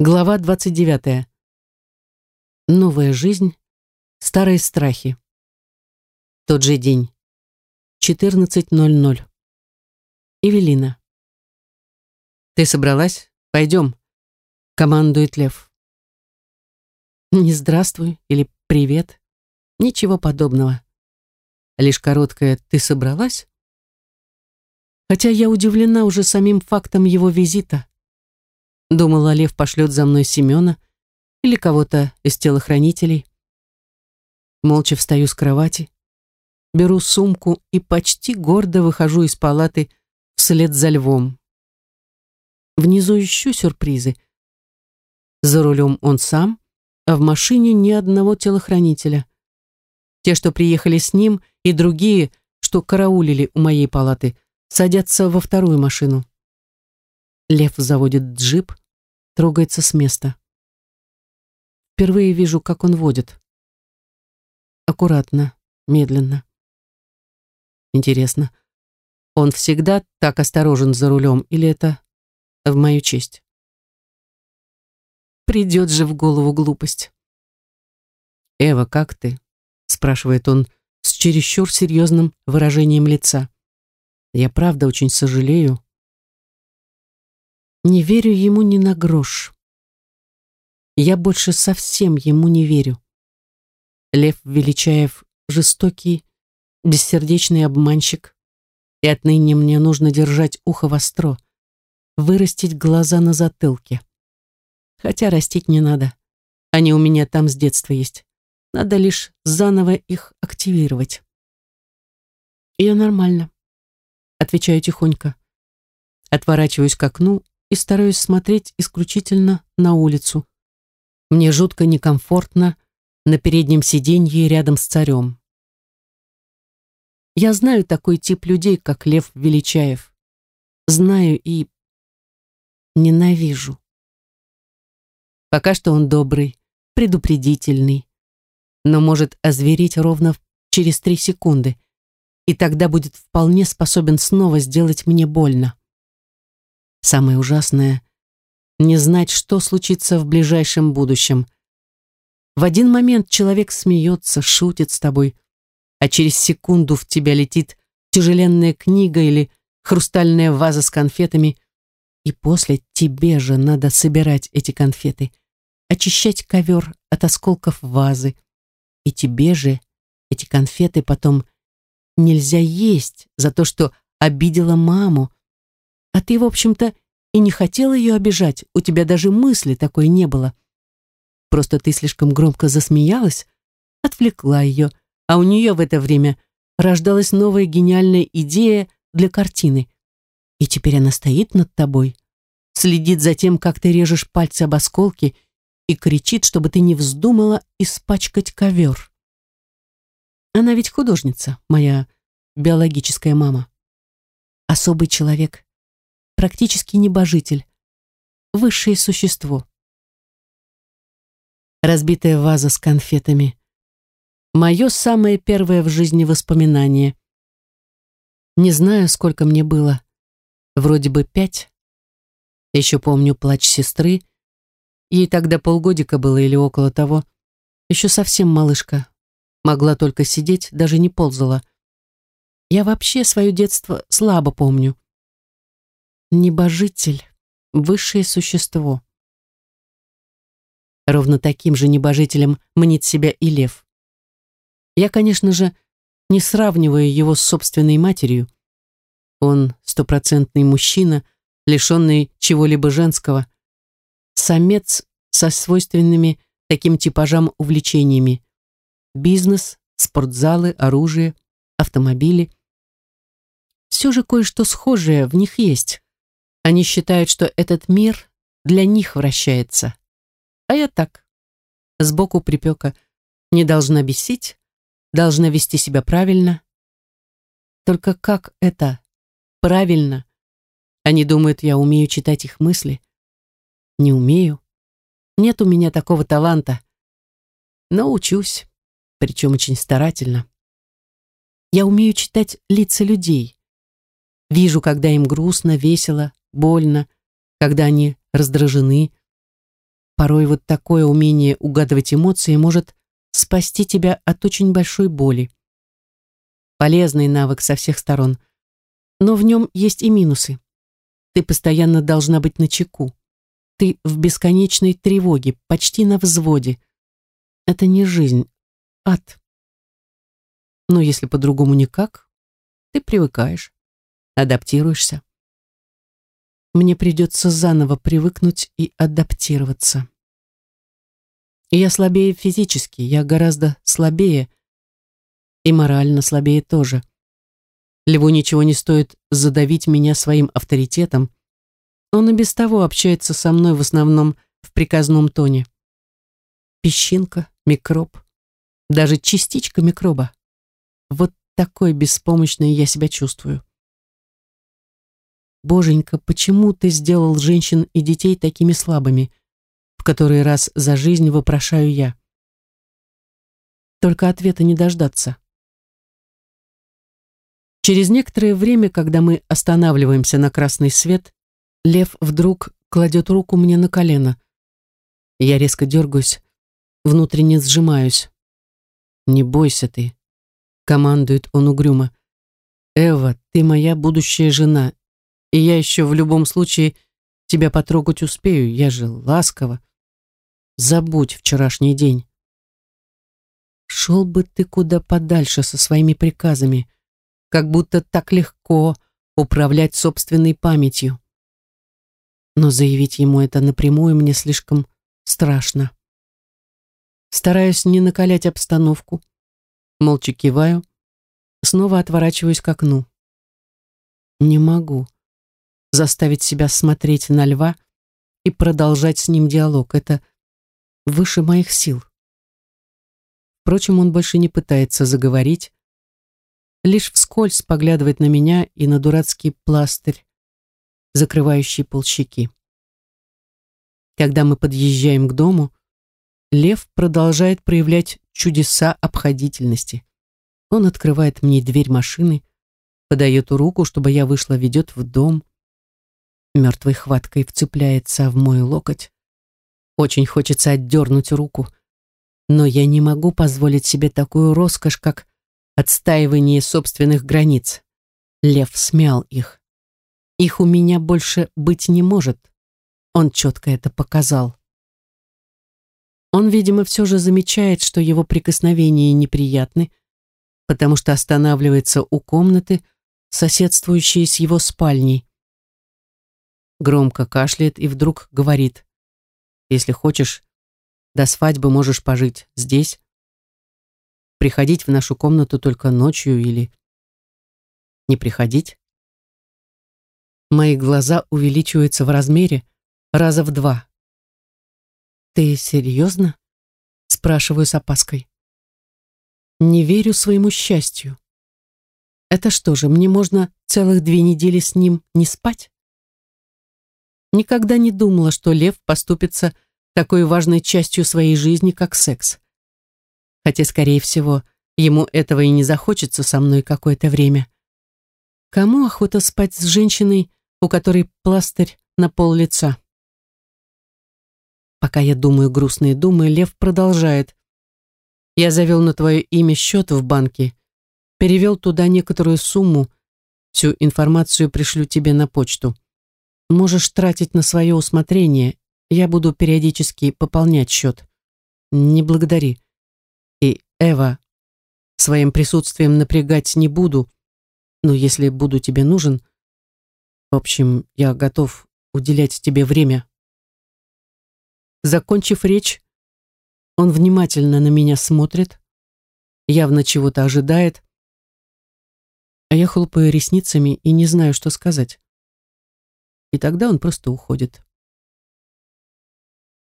Глава 29. Новая жизнь, старые страхи. Тот же день. 14.00. Эвелина. «Ты собралась? Пойдем», — командует Лев. Не «здравствуй» или «привет». Ничего подобного. Лишь короткое «ты собралась?» Хотя я удивлена уже самим фактом его визита. Думала, Лев пошлет за мной Семена или кого-то из телохранителей. Молча встаю с кровати, беру сумку и почти гордо выхожу из палаты вслед за львом. Внизу ищу сюрпризы. За рулем он сам, а в машине ни одного телохранителя. Те, что приехали с ним, и другие, что караулили у моей палаты, садятся во вторую машину. Лев заводит джип, трогается с места. Впервые вижу, как он водит. Аккуратно, медленно. Интересно, он всегда так осторожен за рулем или это в мою честь? Придет же в голову глупость. «Эва, как ты?» — спрашивает он с чересчур серьезным выражением лица. «Я правда очень сожалею, не верю ему ни на грош. Я больше совсем ему не верю. Лев Величаев жестокий, бессердечный обманщик, и отныне мне нужно держать ухо востро, вырастить глаза на затылке. Хотя растить не надо. Они у меня там с детства есть. Надо лишь заново их активировать. Я нормально. Отвечаю тихонько. Отворачиваюсь к окну и стараюсь смотреть исключительно на улицу. Мне жутко некомфортно на переднем сиденье рядом с царем. Я знаю такой тип людей, как Лев Величаев. Знаю и ненавижу. Пока что он добрый, предупредительный, но может озверить ровно через три секунды, и тогда будет вполне способен снова сделать мне больно. Самое ужасное — не знать, что случится в ближайшем будущем. В один момент человек смеется, шутит с тобой, а через секунду в тебя летит тяжеленная книга или хрустальная ваза с конфетами, и после тебе же надо собирать эти конфеты, очищать ковер от осколков вазы, и тебе же эти конфеты потом нельзя есть за то, что обидела маму, а ты, в общем-то, и не хотела ее обижать, у тебя даже мысли такой не было. Просто ты слишком громко засмеялась, отвлекла ее, а у нее в это время рождалась новая гениальная идея для картины. И теперь она стоит над тобой, следит за тем, как ты режешь пальцы об осколки и кричит, чтобы ты не вздумала испачкать ковер. Она ведь художница, моя биологическая мама. Особый человек, практически небожитель, высшее существо. Разбитая ваза с конфетами. Мое самое первое в жизни воспоминание. Не знаю, сколько мне было. Вроде бы пять. Еще помню плач сестры. Ей тогда полгодика было или около того. Еще совсем малышка. Могла только сидеть, даже не ползала. Я вообще свое детство слабо помню небожитель, высшее существо. Ровно таким же небожителем мнит себя и лев. Я, конечно же, не сравниваю его с собственной матерью. Он стопроцентный мужчина, лишенный чего-либо женского, самец со свойственными таким типажам увлечениями. Бизнес, спортзалы, оружие, автомобили. Все же кое-что схожее в них есть. Они считают, что этот мир для них вращается. А я так, сбоку припека, не должна бесить, должна вести себя правильно. Только как это правильно? Они думают, я умею читать их мысли. Не умею. Нет у меня такого таланта. Но учусь, причем очень старательно. Я умею читать лица людей. Вижу, когда им грустно, весело, больно, когда они раздражены. Порой вот такое умение угадывать эмоции может спасти тебя от очень большой боли. Полезный навык со всех сторон, но в нем есть и минусы. Ты постоянно должна быть начеку. Ты в бесконечной тревоге, почти на взводе. Это не жизнь, ад. Но если по-другому никак, ты привыкаешь, адаптируешься. Мне придется заново привыкнуть и адаптироваться. Я слабее физически, я гораздо слабее, и морально слабее тоже. Льву ничего не стоит задавить меня своим авторитетом. Он и без того общается со мной в основном в приказном тоне. Песчинка, микроб, даже частичка микроба. Вот такой беспомощной я себя чувствую. Боженька, почему ты сделал женщин и детей такими слабыми? В который раз за жизнь вопрошаю я. Только ответа не дождаться. Через некоторое время, когда мы останавливаемся на красный свет, Лев вдруг кладет руку мне на колено. Я резко дергаюсь, внутренне сжимаюсь. «Не бойся ты», — командует он угрюмо. «Эва, ты моя будущая жена, и я еще в любом случае тебя потрогать успею, я же ласково. Забудь вчерашний день». «Шел бы ты куда подальше со своими приказами», как будто так легко управлять собственной памятью. Но заявить ему это напрямую мне слишком страшно. Стараюсь не накалять обстановку, молча киваю, снова отворачиваюсь к окну. Не могу заставить себя смотреть на льва и продолжать с ним диалог. Это выше моих сил. Впрочем, он больше не пытается заговорить, лишь вскользь поглядывает на меня и на дурацкий пластырь, закрывающий полщеки. Когда мы подъезжаем к дому, Лев продолжает проявлять чудеса обходительности. Он открывает мне дверь машины, подает руку, чтобы я вышла, ведет в дом. Мертвой хваткой вцепляется в мой локоть. Очень хочется отдернуть руку, но я не могу позволить себе такую роскошь, как отстаивание собственных границ. Лев смял их. Их у меня больше быть не может. Он четко это показал. Он, видимо, все же замечает, что его прикосновения неприятны, потому что останавливается у комнаты, соседствующей с его спальней. Громко кашляет и вдруг говорит, «Если хочешь, до свадьбы можешь пожить здесь, приходить в нашу комнату только ночью или не приходить. Мои глаза увеличиваются в размере раза в два. «Ты серьезно?» — спрашиваю с опаской. «Не верю своему счастью. Это что же, мне можно целых две недели с ним не спать?» Никогда не думала, что лев поступится такой важной частью своей жизни, как секс хотя, скорее всего, ему этого и не захочется со мной какое-то время. Кому охота спать с женщиной, у которой пластырь на пол лица? Пока я думаю грустные думы, Лев продолжает. Я завел на твое имя счет в банке, перевел туда некоторую сумму, всю информацию пришлю тебе на почту. Можешь тратить на свое усмотрение, я буду периодически пополнять счет. Не благодари. Эва, своим присутствием напрягать не буду, но если буду тебе нужен, в общем, я готов уделять тебе время. Закончив речь, он внимательно на меня смотрит, явно чего-то ожидает, а я хлопаю ресницами и не знаю, что сказать. И тогда он просто уходит.